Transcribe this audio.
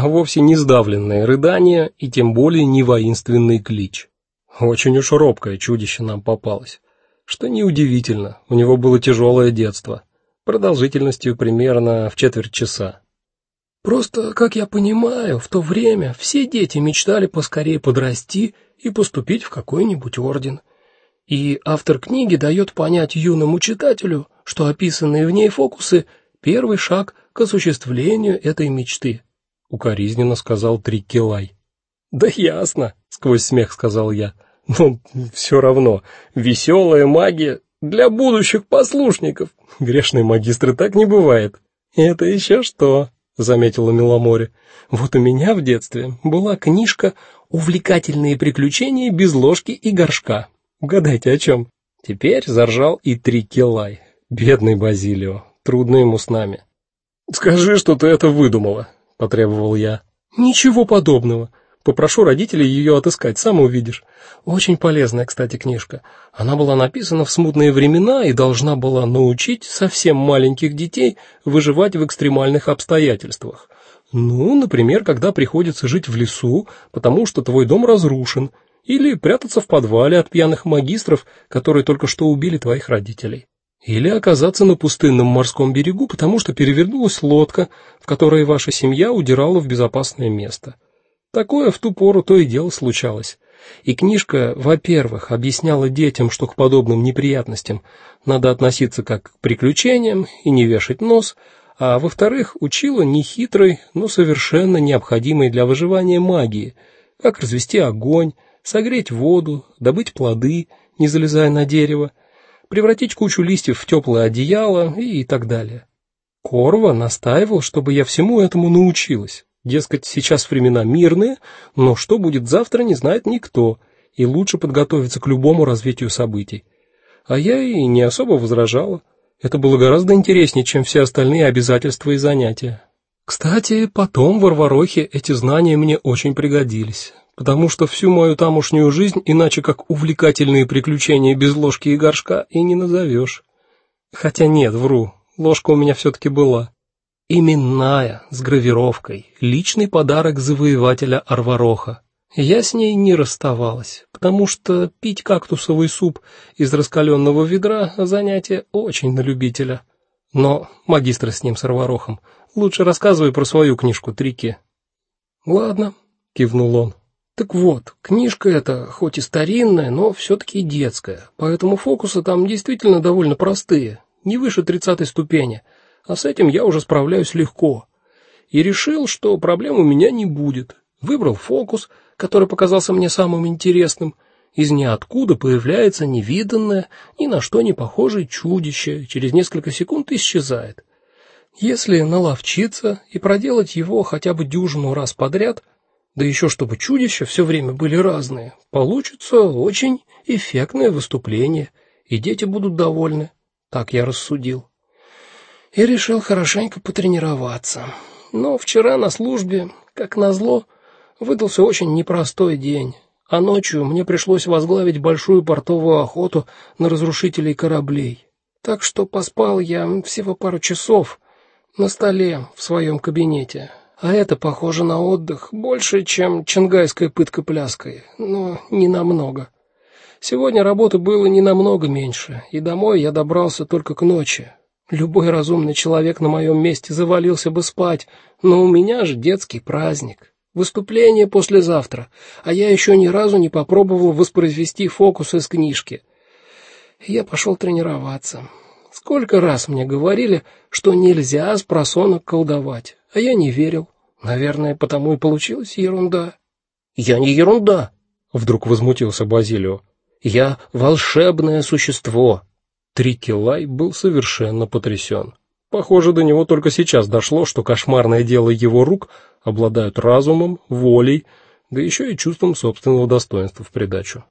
а вовсе не сдавленные рыдания и тем более не воинственный клич. Очень уж робкое чудище нам попалось. Что неудивительно, у него было тяжелое детство, продолжительностью примерно в четверть часа. Просто, как я понимаю, в то время все дети мечтали поскорее подрасти и поступить в какой-нибудь орден. И автор книги дает понять юному читателю, что описанные в ней фокусы первый шаг к осуществлению этой мечты, укоризненно сказал Триккилай. Да ясно, сквозь смех сказал я. Ну, все равно, веселая магия для будущих послушников. Грешные магистры так не бывает. Это еще что, заметила Миломоре. Вот у меня в детстве была книжка Увлекательные приключения без ложки и горшка. Угадайте, о чем? Теперь заржал и Трикелай. Бедный Базилио, трудно ему с нами. Скажи, что ты это выдумала, потребовал я. Ничего подобного. Попрошу родителей ее отыскать, сам увидишь. Очень полезная, кстати, книжка. Она была написана в смутные времена и должна была научить совсем маленьких детей выживать в экстремальных обстоятельствах. Ну, например, когда приходится жить в лесу, потому что твой дом разрушен, или прятаться в подвале от пьяных магистров, которые только что убили твоих родителей. Или оказаться на пустынном морском берегу, потому что перевернулась лодка, в которой ваша семья удирала в безопасное место. Такое в ту пору то и дело случалось. И книжка, во-первых, объясняла детям, что к подобным неприятностям надо относиться как к приключениям и не вешать нос, а во-вторых, учила нехитрой, но совершенно необходимой для выживания магии, как развести огонь, согреть воду, добыть плоды, не залезая на дерево, превратить кучу листьев в теплое одеяло и так далее. Корва настаивал, чтобы я всему этому научилась. Дескать, сейчас времена мирные, но что будет завтра, не знает никто, и лучше подготовиться к любому развитию событий. А я и не особо возражала. Это было гораздо интереснее, чем все остальные обязательства и занятия. Кстати, потом в Арварохе эти знания мне очень пригодились потому что всю мою тамошнюю жизнь иначе как увлекательные приключения без ложки и горшка и не назовешь. Хотя нет, вру. Ложка у меня все таки была. Именная, с гравировкой, личный подарок завоевателя Арвароха. Я с ней не расставалась, потому что пить кактусовый суп из раскаленного ведра занятие очень на любителя. Но магистр с ним с Арварохом, лучше рассказывай про свою книжку Трики. Ладно, кивнул он. Так вот, книжка эта хоть и старинная, но все таки детская. Поэтому фокусы там действительно довольно простые, не выше тридцатой ступени. А с этим я уже справляюсь легко. И решил, что проблем у меня не будет. Выбрал фокус, который показался мне самым интересным. Из ниоткуда появляется невиданное, ни на что не похожее чудище, через несколько секунд исчезает. Если наловчиться и проделать его хотя бы дюжину раз подряд, да еще чтобы чудища все время были разные, получится очень эффектное выступление, и дети будут довольны. Так я рассудил. И решил хорошенько потренироваться. Но вчера на службе, как назло, выдался очень непростой день. А ночью мне пришлось возглавить большую портовую охоту на разрушителей кораблей. Так что поспал я всего пару часов на столе в своем кабинете. А это похоже на отдых больше, чем чангайская пытка пляской, но не намного. Сегодня работы было не намного меньше, и домой я добрался только к ночи. Любой разумный человек на моем месте завалился бы спать, но у меня же детский праздник. Выступление послезавтра, а я еще ни разу не попробовал воспроизвести фокус из книжки. Я пошел тренироваться. Сколько раз мне говорили, что нельзя с просонок колдовать, а я не верил. Наверное, потому и получилась ерунда. Я не ерунда, вдруг возмутился Базилио. Я волшебное существо. Трикилай был совершенно потрясен. Похоже, до него только сейчас дошло, что кошмарное дело его рук обладают разумом, волей, да еще и чувством собственного достоинства в придачу.